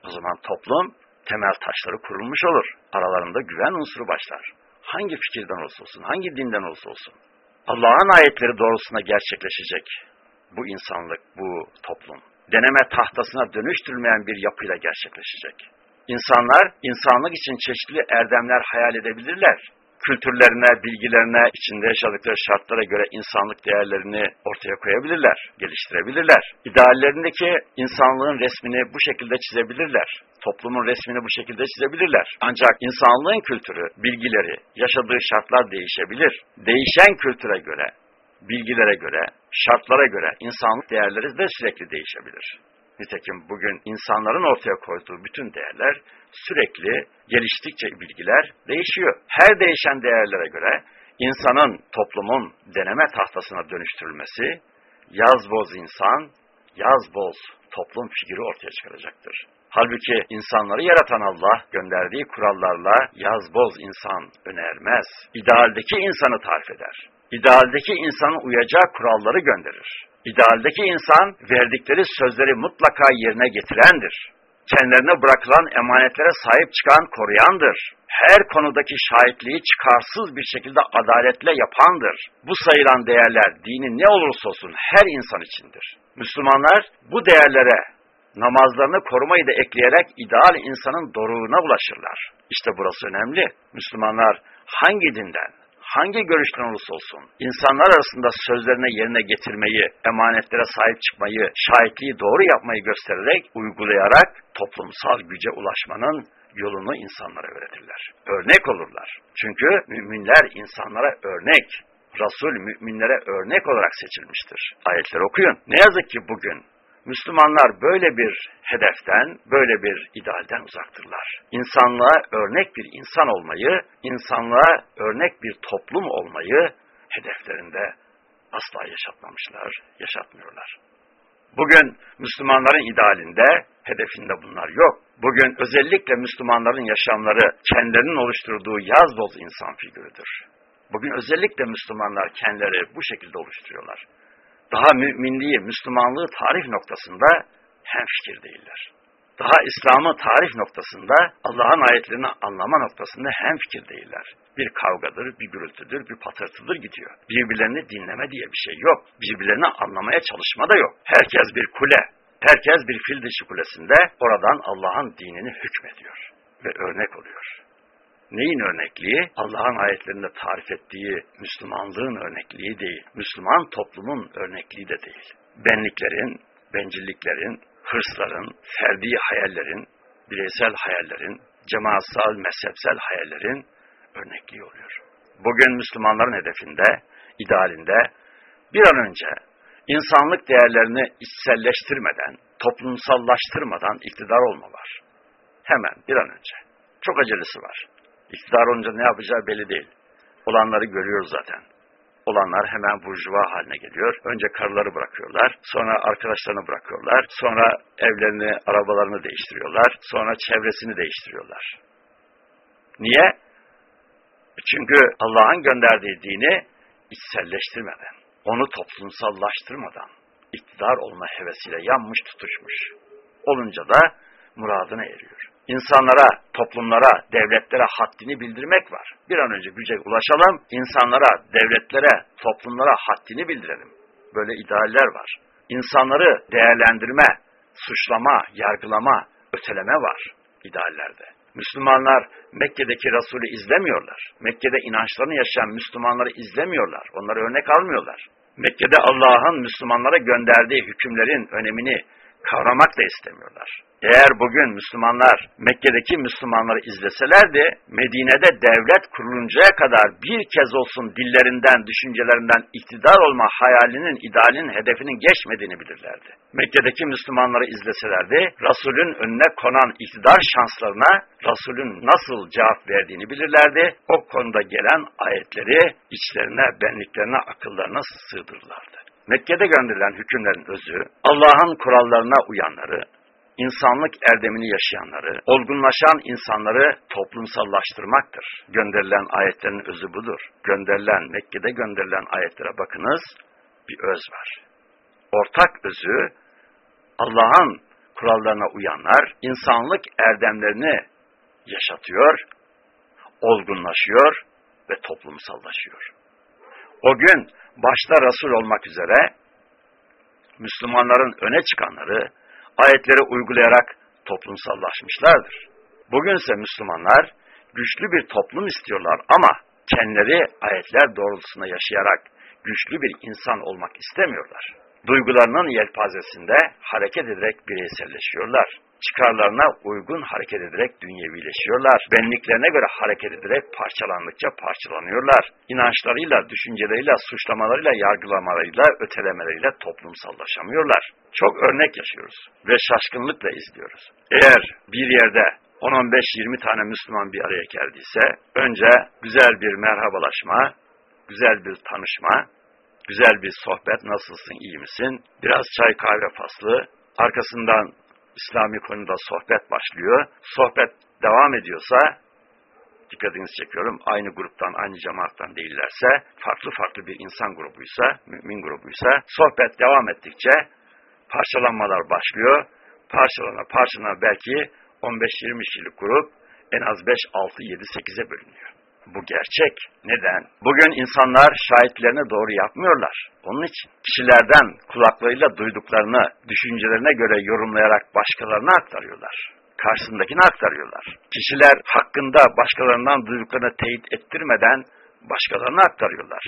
o zaman toplum temel taşları kurulmuş olur. Aralarında güven unsuru başlar. Hangi fikirden olsa olsun, hangi dinden olsa olsun. Allah'ın ayetleri doğrusuna gerçekleşecek bu insanlık, bu toplum. Deneme tahtasına dönüştürülmeyen bir yapıyla gerçekleşecek. İnsanlar, insanlık için çeşitli erdemler hayal edebilirler. Kültürlerine, bilgilerine, içinde yaşadıkları şartlara göre insanlık değerlerini ortaya koyabilirler, geliştirebilirler. İdeallerindeki insanlığın resmini bu şekilde çizebilirler. Toplumun resmini bu şekilde çizebilirler. Ancak insanlığın kültürü, bilgileri, yaşadığı şartlar değişebilir. Değişen kültüre göre, bilgilere göre, şartlara göre insanlık değerleri de sürekli değişebilir. Nitekim bugün insanların ortaya koyduğu bütün değerler sürekli geliştikçe bilgiler değişiyor. Her değişen değerlere göre insanın, toplumun deneme tahtasına dönüştürülmesi yaz boz insan, yaz boz toplum figürü ortaya çıkaracaktır. Halbuki insanları yaratan Allah gönderdiği kurallarla yaz boz insan önermez. İdealdeki insanı tarif eder. İdealdeki insanın uyacağı kuralları gönderir. İdealdeki insan verdikleri sözleri mutlaka yerine getirendir. Kendilerine bırakılan emanetlere sahip çıkan koruyandır. Her konudaki şahitliği çıkarsız bir şekilde adaletle yapandır. Bu sayılan değerler dinin ne olursa olsun her insan içindir. Müslümanlar bu değerlere namazlarını korumayı da ekleyerek ideal insanın doruğuna ulaşırlar. İşte burası önemli. Müslümanlar hangi dinden, hangi görüşten olursa olsun, insanlar arasında sözlerine yerine getirmeyi, emanetlere sahip çıkmayı, şahitliği doğru yapmayı göstererek, uygulayarak toplumsal güce ulaşmanın yolunu insanlara öğretirler. Örnek olurlar. Çünkü müminler insanlara örnek. Resul müminlere örnek olarak seçilmiştir. Ayetleri okuyun. Ne yazık ki bugün Müslümanlar böyle bir hedeften, böyle bir idealden uzaktırlar. İnsanlığa örnek bir insan olmayı, insanlığa örnek bir toplum olmayı hedeflerinde asla yaşatmamışlar, yaşatmıyorlar. Bugün Müslümanların idealinde, hedefinde bunlar yok. Bugün özellikle Müslümanların yaşamları kendilerinin oluşturduğu yaz dolu insan figürüdür. Bugün özellikle Müslümanlar kendileri bu şekilde oluşturuyorlar. Daha müminliği, Müslümanlığı tarif noktasında hemfikir değiller. Daha İslam'ı tarif noktasında, Allah'ın ayetlerini anlama noktasında hemfikir değiller. Bir kavgadır, bir gürültüdür, bir patırtıdır gidiyor. Birbirlerini dinleme diye bir şey yok. Birbirlerini anlamaya çalışma da yok. Herkes bir kule, herkes bir fil dişi kulesinde oradan Allah'ın dinini hükmediyor ve örnek oluyor. Neyin örnekliği? Allah'ın ayetlerinde tarif ettiği Müslümanlığın örnekliği değil. Müslüman toplumun örnekliği de değil. Benliklerin, bencilliklerin, hırsların, ferdi hayallerin, bireysel hayallerin, cemaatsal, mezhepsel hayallerin örnekliği oluyor. Bugün Müslümanların hedefinde, idealinde bir an önce insanlık değerlerini içselleştirmeden, toplumsallaştırmadan iktidar olma var. Hemen bir an önce. Çok acelesi var. İktidar olunca ne yapacağı belli değil. Olanları görüyoruz zaten. Olanlar hemen burjuva haline geliyor. Önce karıları bırakıyorlar, sonra arkadaşlarını bırakıyorlar, sonra evlerini, arabalarını değiştiriyorlar, sonra çevresini değiştiriyorlar. Niye? Çünkü Allah'ın gönderdiği dini içselleştirmeden, onu toplumsallaştırmadan, iktidar olma hevesiyle yanmış tutuşmuş. Olunca da muradına eriyor insanlara, toplumlara, devletlere haddini bildirmek var. Bir an önce güce ulaşalım, insanlara, devletlere, toplumlara haddini bildirelim. Böyle idealler var. İnsanları değerlendirme, suçlama, yargılama, öteleme var ideallerde. Müslümanlar Mekke'deki Resulü izlemiyorlar. Mekke'de inançlarını yaşayan Müslümanları izlemiyorlar. Onları örnek almıyorlar. Mekke'de Allah'ın Müslümanlara gönderdiği hükümlerin önemini kavramak da istemiyorlar. Eğer bugün Müslümanlar Mekke'deki Müslümanları izleselerdi, Medine'de devlet kuruluncaya kadar bir kez olsun dillerinden, düşüncelerinden iktidar olma hayalinin, idealinin hedefinin geçmediğini bilirlerdi. Mekke'deki Müslümanları izleselerdi, Resul'ün önüne konan iktidar şanslarına Resul'ün nasıl cevap verdiğini bilirlerdi. O konuda gelen ayetleri içlerine, benliklerine, akıllarına sığdırırlardı. Mekke'de gönderilen hükümlerin özü, Allah'ın kurallarına uyanları, insanlık erdemini yaşayanları, olgunlaşan insanları toplumsallaştırmaktır. Gönderilen ayetlerin özü budur. Gönderilen, Mekke'de gönderilen ayetlere bakınız, bir öz var. Ortak özü, Allah'ın kurallarına uyanlar, insanlık erdemlerini yaşatıyor, olgunlaşıyor ve toplumsallaşıyor. O gün başta Resul olmak üzere Müslümanların öne çıkanları, ayetleri uygulayarak toplumsallaşmışlardır. Bugünse Müslümanlar güçlü bir toplum istiyorlar ama kendileri ayetler doğrultusunda yaşayarak güçlü bir insan olmak istemiyorlar. Duygularının yelpazesinde hareket ederek bireyselleşiyorlar. Çıkarlarına uygun hareket ederek dünyevileşiyorlar. Benliklerine göre hareket ederek parçalandıkça parçalanıyorlar. İnançlarıyla, düşünceleriyle, suçlamalarıyla, yargılamalarıyla, ötelemeleriyle toplumsallaşamıyorlar. Çok örnek yaşıyoruz ve şaşkınlıkla izliyoruz. Eğer bir yerde 10-15-20 tane Müslüman bir araya geldiyse, önce güzel bir merhabalaşma, güzel bir tanışma, güzel bir sohbet, nasılsın, iyi misin? Biraz çay kahve faslı, arkasından İslami konuda sohbet başlıyor. Sohbet devam ediyorsa, dikkatinizi çekiyorum, aynı gruptan, aynı cemaattan değillerse, farklı farklı bir insan grubuysa, mümin grubuysa, sohbet devam ettikçe parçalanmalar başlıyor. Parçalana parçalana belki 15-20 kişilik grup en az 5, 6, 7, 8'e bölünüyor. Bu gerçek. Neden? Bugün insanlar şahitlerini doğru yapmıyorlar. Onun için kişilerden kulaklarıyla duyduklarını düşüncelerine göre yorumlayarak başkalarına aktarıyorlar. Karşısındakini aktarıyorlar. Kişiler hakkında başkalarından duyduklarını teyit ettirmeden başkalarına aktarıyorlar.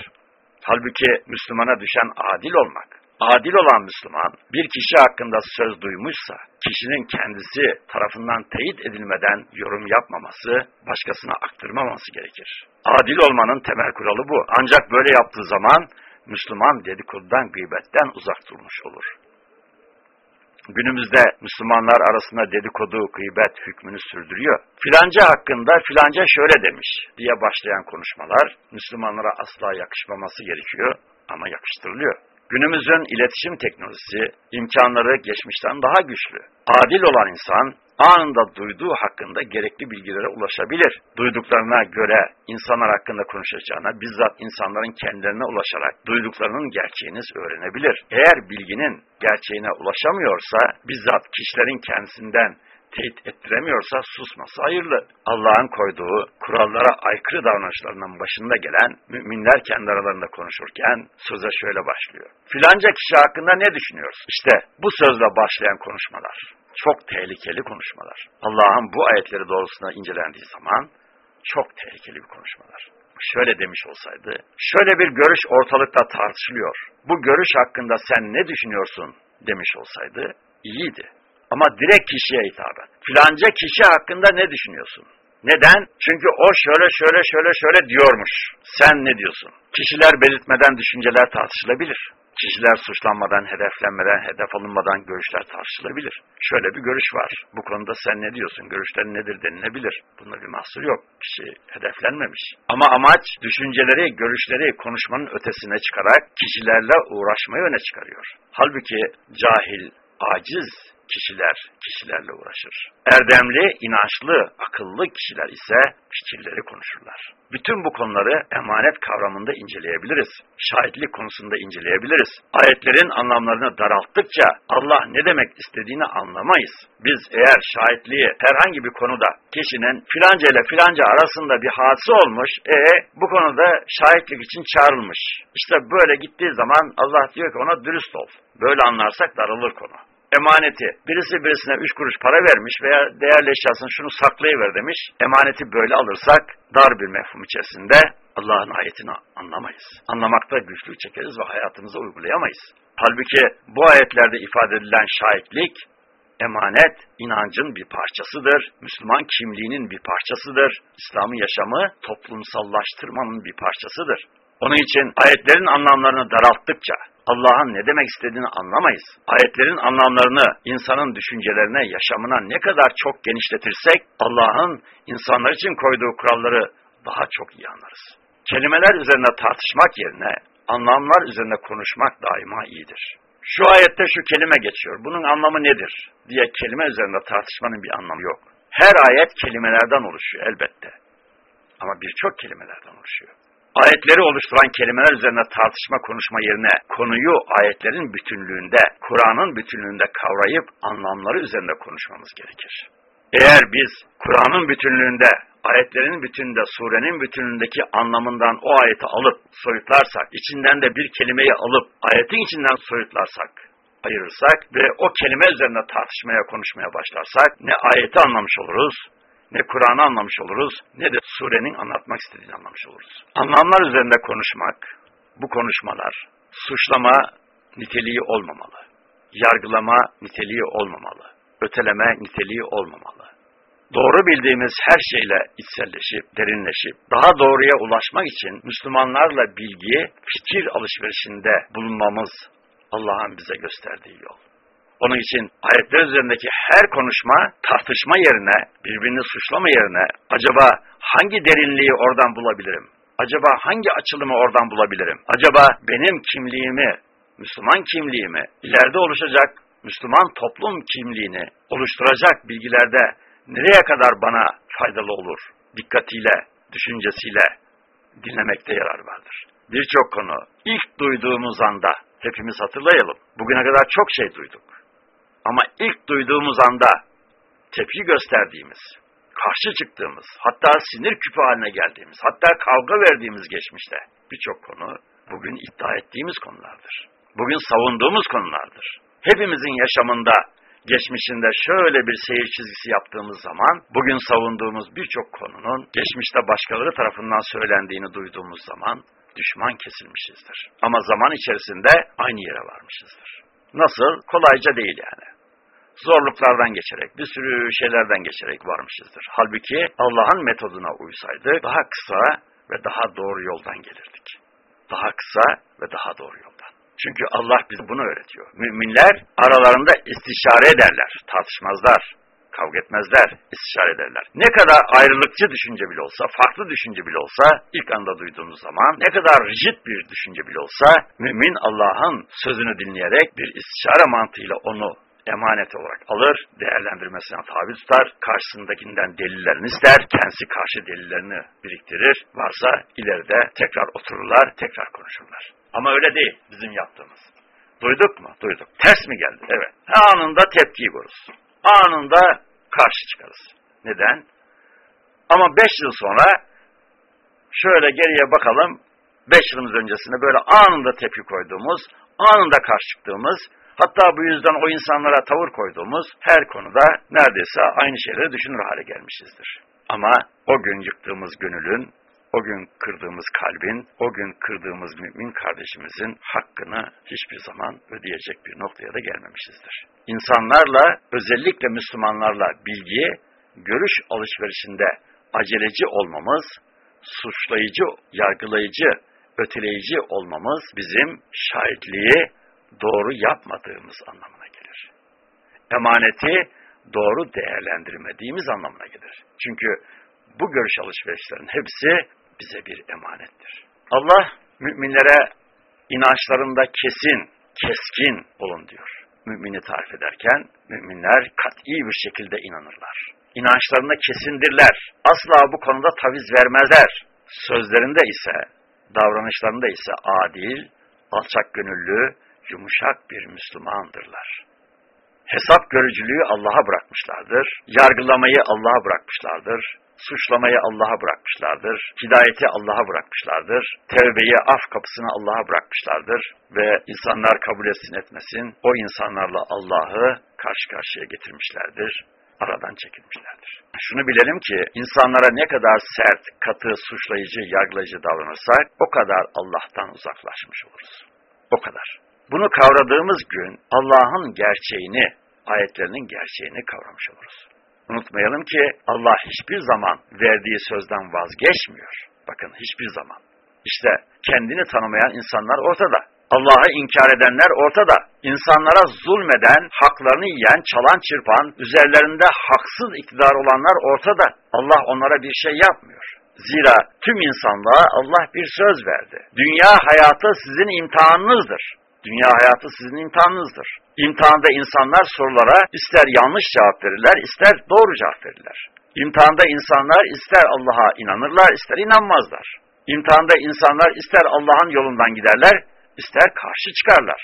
Halbuki Müslümana düşen adil olmak, adil olan Müslüman bir kişi hakkında söz duymuşsa, kişinin kendisi tarafından teyit edilmeden yorum yapmaması, başkasına aktırmaması gerekir. Adil olmanın temel kuralı bu. Ancak böyle yaptığı zaman Müslüman dedikodudan, gıybetten uzak durmuş olur. Günümüzde Müslümanlar arasında dedikodu, gıybet hükmünü sürdürüyor. Filanca hakkında filanca şöyle demiş diye başlayan konuşmalar Müslümanlara asla yakışmaması gerekiyor ama yakıştırılıyor. Günümüzün iletişim teknolojisi imkanları geçmişten daha güçlü. Adil olan insan anında duyduğu hakkında gerekli bilgilere ulaşabilir. Duyduklarına göre insanlar hakkında konuşacağına bizzat insanların kendilerine ulaşarak duyduklarının gerçeğini öğrenebilir. Eğer bilginin gerçeğine ulaşamıyorsa bizzat kişilerin kendisinden teyit ettiremiyorsa susması hayırlı. Allah'ın koyduğu kurallara aykırı davranışlarının başında gelen müminler kendi aralarında konuşurken söze şöyle başlıyor. Filanca kişi hakkında ne düşünüyorsun? İşte bu sözle başlayan konuşmalar. Çok tehlikeli konuşmalar. Allah'ın bu ayetleri doğrusuna incelendiği zaman çok tehlikeli bir konuşmalar. Şöyle demiş olsaydı, şöyle bir görüş ortalıkta tartışılıyor. Bu görüş hakkında sen ne düşünüyorsun demiş olsaydı iyiydi. Ama direkt kişiye hitaben. Filanca kişi hakkında ne düşünüyorsun? Neden? Çünkü o şöyle şöyle şöyle şöyle diyormuş. Sen ne diyorsun? Kişiler belirtmeden düşünceler tartışılabilir. Kişiler suçlanmadan, hedeflenmeden, hedef alınmadan görüşler tartışılabilir. Şöyle bir görüş var. Bu konuda sen ne diyorsun? Görüşlerin nedir denilebilir. Bunda bir mahsur yok. Kişi hedeflenmemiş. Ama amaç düşünceleri, görüşleri konuşmanın ötesine çıkarak kişilerle uğraşmayı öne çıkarıyor. Halbuki cahil, aciz kişiler kişilerle uğraşır. Erdemli, inançlı, akıllı kişiler ise fikirleri konuşurlar. Bütün bu konuları emanet kavramında inceleyebiliriz. Şahitlik konusunda inceleyebiliriz. Ayetlerin anlamlarını daralttıkça Allah ne demek istediğini anlamayız. Biz eğer şahitliği herhangi bir konuda kişinin filanca ile filanca arasında bir hadise olmuş, e bu konuda şahitlik için çağrılmış. İşte böyle gittiği zaman Allah diyor ki ona dürüst ol. Böyle anlarsak daralır konu emaneti birisi birisine üç kuruş para vermiş veya değerli eşyasını şunu saklayıver demiş. Emaneti böyle alırsak dar bir mefhum içerisinde Allah'ın ayetini anlamayız. Anlamakta güçlük çekeriz ve hayatımıza uygulayamayız. Halbuki bu ayetlerde ifade edilen şahitlik emanet inancın bir parçasıdır. Müslüman kimliğinin bir parçasıdır. İslam'ın yaşamı toplumsallaştırmanın bir parçasıdır. Onun için ayetlerin anlamlarını daralttıkça, Allah'ın ne demek istediğini anlamayız. Ayetlerin anlamlarını insanın düşüncelerine, yaşamına ne kadar çok genişletirsek Allah'ın insanlar için koyduğu kuralları daha çok iyi anlarız. Kelimeler üzerine tartışmak yerine anlamlar üzerine konuşmak daima iyidir. Şu ayette şu kelime geçiyor. Bunun anlamı nedir? diye kelime üzerinde tartışmanın bir anlamı yok. Her ayet kelimelerden oluşuyor elbette. Ama birçok kelimelerden oluşuyor ayetleri oluşturan kelimeler üzerine tartışma konuşma yerine konuyu ayetlerin bütünlüğünde, Kur'an'ın bütünlüğünde kavrayıp anlamları üzerinde konuşmamız gerekir. Eğer biz Kur'an'ın bütünlüğünde, ayetlerin bütününde, surenin bütünlüğündeki anlamından o ayeti alıp soyutlarsak, içinden de bir kelimeyi alıp ayetin içinden soyutlarsak, ayırırsak ve o kelime üzerine tartışmaya, konuşmaya başlarsak ne ayeti anlamış oluruz, ne Kur'an'ı anlamış oluruz ne de surenin anlatmak istediğini anlamış oluruz. Anlamlar üzerinde konuşmak, bu konuşmalar suçlama niteliği olmamalı. Yargılama niteliği olmamalı. Öteleme niteliği olmamalı. Doğru bildiğimiz her şeyle içselleşip, derinleşip, daha doğruya ulaşmak için Müslümanlarla bilgi, fikir alışverişinde bulunmamız Allah'ın bize gösterdiği yol. Onun için ayetler üzerindeki her konuşma tartışma yerine, birbirini suçlama yerine acaba hangi derinliği oradan bulabilirim? Acaba hangi açılımı oradan bulabilirim? Acaba benim kimliğimi, Müslüman kimliğimi, ileride oluşacak Müslüman toplum kimliğini oluşturacak bilgilerde nereye kadar bana faydalı olur? Dikkatiyle, düşüncesiyle dinlemekte yarar vardır. Birçok konu ilk duyduğumuz anda hepimiz hatırlayalım. Bugüne kadar çok şey duyduk. Ama ilk duyduğumuz anda tepki gösterdiğimiz, karşı çıktığımız, hatta sinir küpü haline geldiğimiz, hatta kavga verdiğimiz geçmişte birçok konu bugün iddia ettiğimiz konulardır. Bugün savunduğumuz konulardır. Hepimizin yaşamında, geçmişinde şöyle bir seyir çizgisi yaptığımız zaman, bugün savunduğumuz birçok konunun geçmişte başkaları tarafından söylendiğini duyduğumuz zaman düşman kesilmişizdir. Ama zaman içerisinde aynı yere varmışızdır. Nasıl? Kolayca değil yani. Zorluklardan geçerek, bir sürü şeylerden geçerek varmışızdır. Halbuki Allah'ın metoduna uysaydık daha kısa ve daha doğru yoldan gelirdik. Daha kısa ve daha doğru yoldan. Çünkü Allah bize bunu öğretiyor. Müminler aralarında istişare ederler, tartışmazlar kavga etmezler, istişare ederler. Ne kadar ayrılıkçı düşünce bile olsa, farklı düşünce bile olsa, ilk anda duyduğunuz zaman, ne kadar rigid bir düşünce bile olsa, mümin Allah'ın sözünü dinleyerek bir istişare mantığıyla onu emanet olarak alır, değerlendirmesine tabi tutar, karşısındakinden delillerini ister, kendisi karşı delillerini biriktirir, varsa ileride tekrar otururlar, tekrar konuşurlar. Ama öyle değil bizim yaptığımız. Duyduk mu? Duyduk. Ters mi geldi? Evet. Anında tepkiyi vururuz anında karşı çıkarız. Neden? Ama beş yıl sonra şöyle geriye bakalım, beş yılımız öncesinde böyle anında tepki koyduğumuz, anında karşı çıktığımız, hatta bu yüzden o insanlara tavır koyduğumuz her konuda neredeyse aynı şeyleri düşünür hale gelmişizdir. Ama o gün yıktığımız gönülün, o gün kırdığımız kalbin, o gün kırdığımız mümin kardeşimizin hakkını hiçbir zaman ödeyecek bir noktaya da gelmemişizdir. İnsanlarla, özellikle Müslümanlarla bilgi, görüş alışverişinde aceleci olmamız, suçlayıcı, yargılayıcı, öteleyici olmamız bizim şahitliği doğru yapmadığımız anlamına gelir. Emaneti doğru değerlendirmediğimiz anlamına gelir. Çünkü bu görüş alışverişlerin hepsi bize bir emanettir. Allah müminlere inançlarında kesin, keskin olun diyor mümini tarif ederken müminler kat'i bir şekilde inanırlar. İnançlarına kesindirler. Asla bu konuda taviz vermezler. Sözlerinde ise, davranışlarında ise adil, alçak gönüllü, yumuşak bir Müslümandırlar. Hesap görücülüğü Allah'a bırakmışlardır. Yargılamayı Allah'a bırakmışlardır suçlamayı Allah'a bırakmışlardır, hidayeti Allah'a bırakmışlardır, tevbeyi, af kapısını Allah'a bırakmışlardır ve insanlar kabul etsin etmesin, o insanlarla Allah'ı karşı karşıya getirmişlerdir, aradan çekilmişlerdir. Şunu bilelim ki insanlara ne kadar sert, katı, suçlayıcı, yargılayıcı davranırsak o kadar Allah'tan uzaklaşmış oluruz. O kadar. Bunu kavradığımız gün Allah'ın gerçeğini, ayetlerinin gerçeğini kavramış oluruz. Unutmayalım ki Allah hiçbir zaman verdiği sözden vazgeçmiyor. Bakın hiçbir zaman. İşte kendini tanımayan insanlar ortada. Allah'ı inkar edenler ortada. İnsanlara zulmeden, haklarını yiyen, çalan çırpan, üzerlerinde haksız iktidar olanlar ortada. Allah onlara bir şey yapmıyor. Zira tüm insanlığa Allah bir söz verdi. Dünya hayatı sizin imtihanınızdır. Dünya hayatı sizin imtihanınızdır. İmtihanda insanlar sorulara ister yanlış cevap verirler, ister doğru cevap verirler. İmtihanda insanlar ister Allah'a inanırlar, ister inanmazlar. İmtihanda insanlar ister Allah'ın yolundan giderler, ister karşı çıkarlar.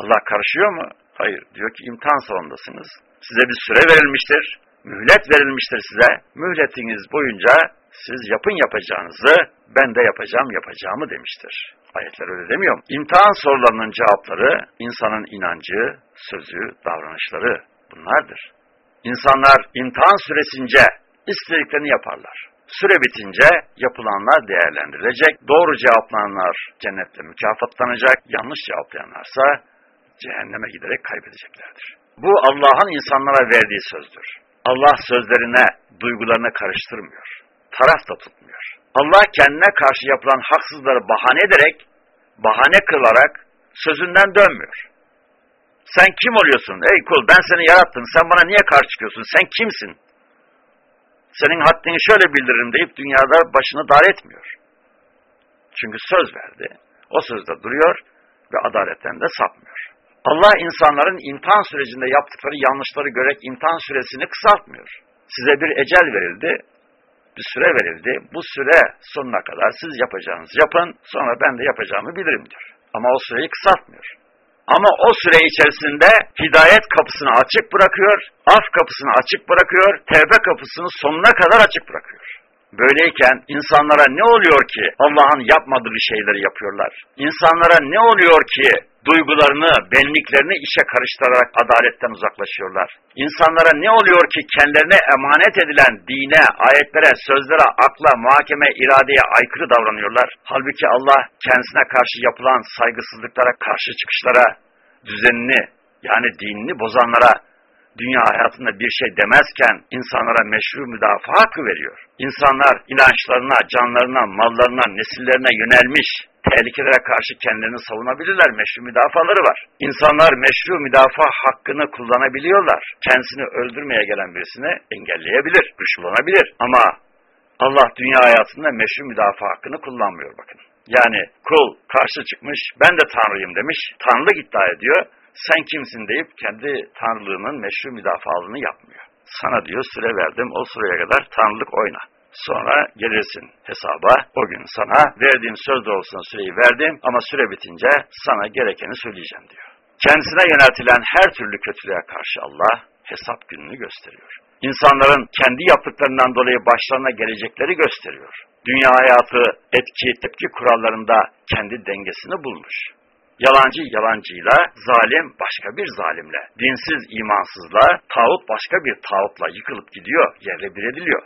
Allah karışıyor mu? Hayır. Diyor ki imtihan salondasınız. Size bir süre verilmiştir. Mühlet verilmiştir size. Mühletiniz boyunca siz yapın yapacağınızı, ben de yapacağım yapacağımı demiştir. Ayetler öyle demiyor mu? İmtihan sorularının cevapları insanın inancı, sözü, davranışları bunlardır. İnsanlar imtihan süresince istediklerini yaparlar. Süre bitince yapılanlar değerlendirilecek, doğru cevaplananlar cennette mükafatlanacak, yanlış cevaplayanlarsa cehenneme giderek kaybedeceklerdir. Bu Allah'ın insanlara verdiği sözdür. Allah sözlerine, duygularına karıştırmıyor. Taraf da tutmuyor. Allah kendine karşı yapılan haksızları bahane ederek, bahane kılarak sözünden dönmüyor. Sen kim oluyorsun? Ey kul ben seni yarattım. Sen bana niye karşı çıkıyorsun? Sen kimsin? Senin haddini şöyle bildiririm deyip dünyada başını dar etmiyor. Çünkü söz verdi. O sözde duruyor ve adaletten de sapmıyor. Allah insanların imtihan sürecinde yaptıkları yanlışları görerek imtihan süresini kısaltmıyor. Size bir ecel verildi, bir süre verildi. Bu süre sonuna kadar siz yapacağınızı yapın, sonra ben de yapacağımı bilirim diyor. Ama o süreyi kısaltmıyor. Ama o süre içerisinde hidayet kapısını açık bırakıyor, af kapısını açık bırakıyor, tevbe kapısını sonuna kadar açık bırakıyor. Böyleyken insanlara ne oluyor ki Allah'ın yapmadığı şeyleri yapıyorlar? İnsanlara ne oluyor ki duygularını, benliklerini işe karıştırarak adaletten uzaklaşıyorlar? İnsanlara ne oluyor ki kendilerine emanet edilen dine, ayetlere, sözlere, akla, muhakeme, iradeye aykırı davranıyorlar? Halbuki Allah kendisine karşı yapılan saygısızlıklara, karşı çıkışlara, düzenini yani dinini bozanlara dünya hayatında bir şey demezken insanlara meşru müdafaa hakkı veriyor. İnsanlar inançlarına, canlarına, mallarına, nesillerine yönelmiş, tehlikelere karşı kendilerini savunabilirler. Meşru müdafaları var. İnsanlar meşru müdafaa hakkını kullanabiliyorlar. Kendisini öldürmeye gelen birisini engelleyebilir, güçlanabilir. Ama Allah dünya hayatında meşru müdafaa hakkını kullanmıyor bakın. Yani kul karşı çıkmış, ben de Tanrıyım demiş, Tanrılık iddia ediyor sen kimsin deyip kendi tanrılığının meşru müdafaalığını yapmıyor. Sana diyor süre verdim o süreye kadar tanrılık oyna. Sonra gelirsin hesaba o gün sana verdiğim söz doğrultusunda süreyi verdim ama süre bitince sana gerekeni söyleyeceğim diyor. Kendisine yöneltilen her türlü kötülüğe karşı Allah hesap gününü gösteriyor. İnsanların kendi yaptıklarından dolayı başlarına gelecekleri gösteriyor. Dünya hayatı etki tepki kurallarında kendi dengesini bulmuş. Yalancı yalancıyla, zalim başka bir zalimle, dinsiz imansızla, tağut başka bir tağutla yıkılıp gidiyor, yerle bir ediliyor.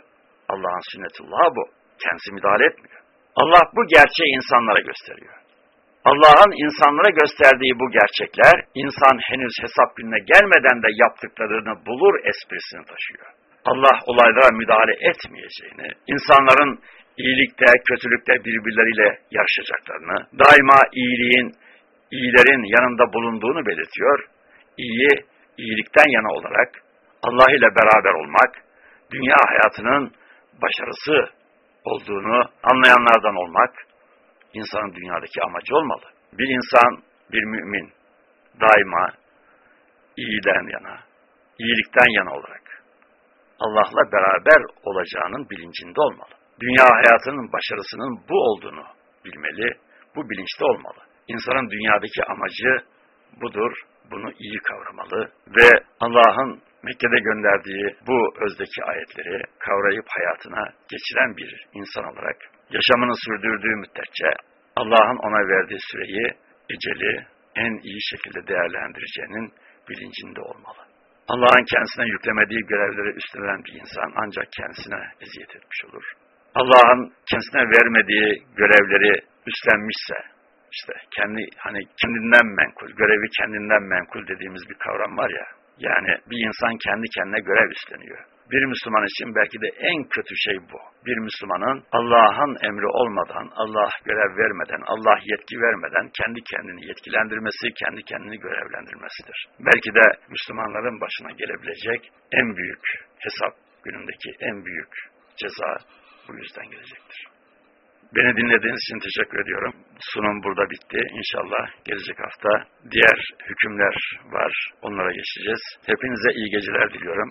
Allah'ın sünnetullahı bu. Kendisi müdahale etmiyor. Allah bu gerçeği insanlara gösteriyor. Allah'ın insanlara gösterdiği bu gerçekler, insan henüz hesap gününe gelmeden de yaptıklarını bulur esprisini taşıyor. Allah olaylara müdahale etmeyeceğini, insanların iyilikte, kötülükte birbirleriyle yarışacaklarını, daima iyiliğin, iyilerin yanında bulunduğunu belirtiyor. İyi, iyilikten yana olarak Allah ile beraber olmak, dünya hayatının başarısı olduğunu anlayanlardan olmak, insanın dünyadaki amacı olmalı. Bir insan, bir mümin, daima iyiden yana, iyilikten yana olarak Allah'la beraber olacağının bilincinde olmalı. Dünya hayatının başarısının bu olduğunu bilmeli, bu bilinçte olmalı. İnsanın dünyadaki amacı budur, bunu iyi kavramalı ve Allah'ın Mekke'de gönderdiği bu özdeki ayetleri kavrayıp hayatına geçiren bir insan olarak yaşamını sürdürdüğü müddetçe Allah'ın ona verdiği süreyi, eceli en iyi şekilde değerlendireceğinin bilincinde olmalı. Allah'ın kendisine yüklemediği görevleri üstlenen bir insan ancak kendisine eziyet etmiş olur. Allah'ın kendisine vermediği görevleri üstlenmişse, işte kendi hani kendinden menkul, görevi kendinden menkul dediğimiz bir kavram var ya. Yani bir insan kendi kendine görev üstleniyor. Bir Müslüman için belki de en kötü şey bu. Bir Müslümanın Allah'ın emri olmadan, Allah görev vermeden, Allah yetki vermeden kendi kendini yetkilendirmesi, kendi kendini görevlendirmesidir. Belki de Müslümanların başına gelebilecek en büyük hesap günündeki en büyük ceza bu yüzden gelecektir. Beni dinlediğiniz için teşekkür ediyorum. Sunum burada bitti. İnşallah gelecek hafta diğer hükümler var. Onlara geçeceğiz. Hepinize iyi geceler diliyorum.